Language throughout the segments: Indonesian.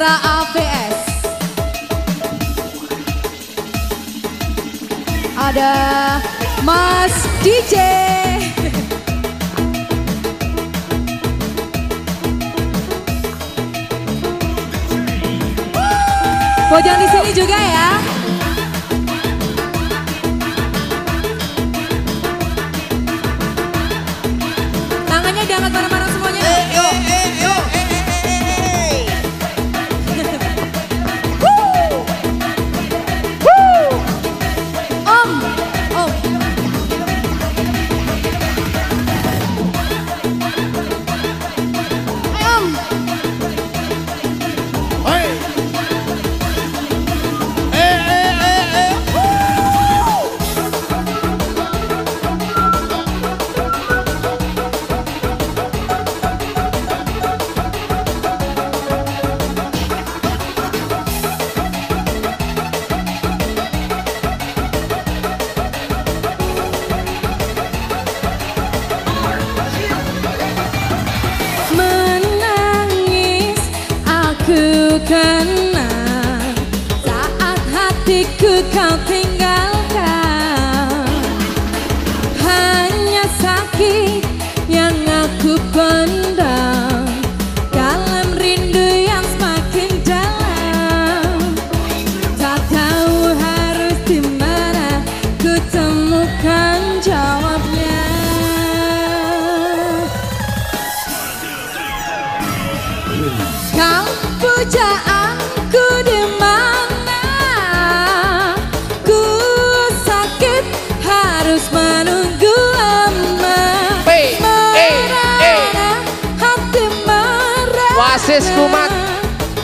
Sera AVS. Ada Mas DJ. Pojang di sini juga ya. Kenal Saat hatiku kau Wasis kumat.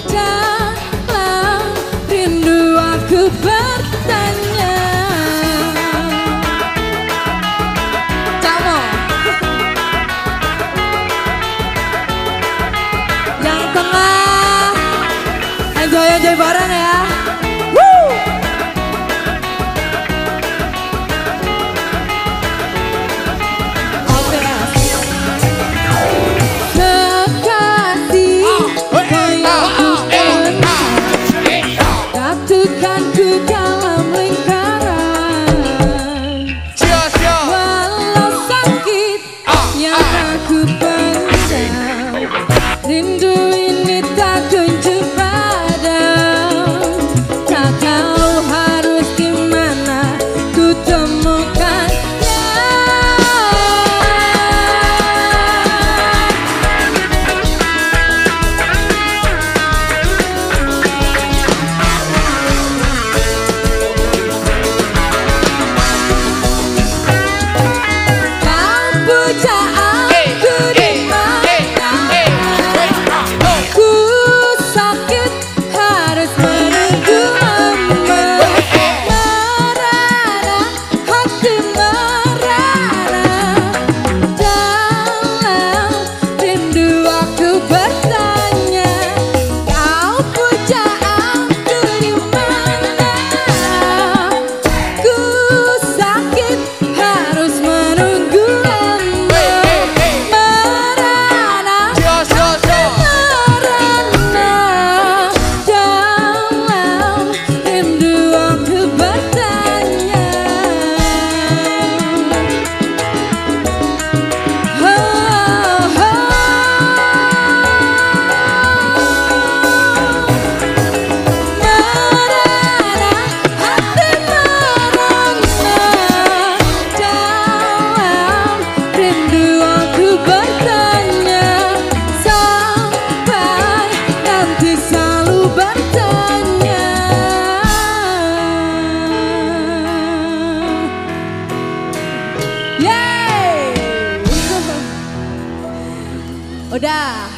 Dalam rindu aku bertanya. Camo. Yang tengah Enjoy enjoy bareng ya dalam lingkaran Udah.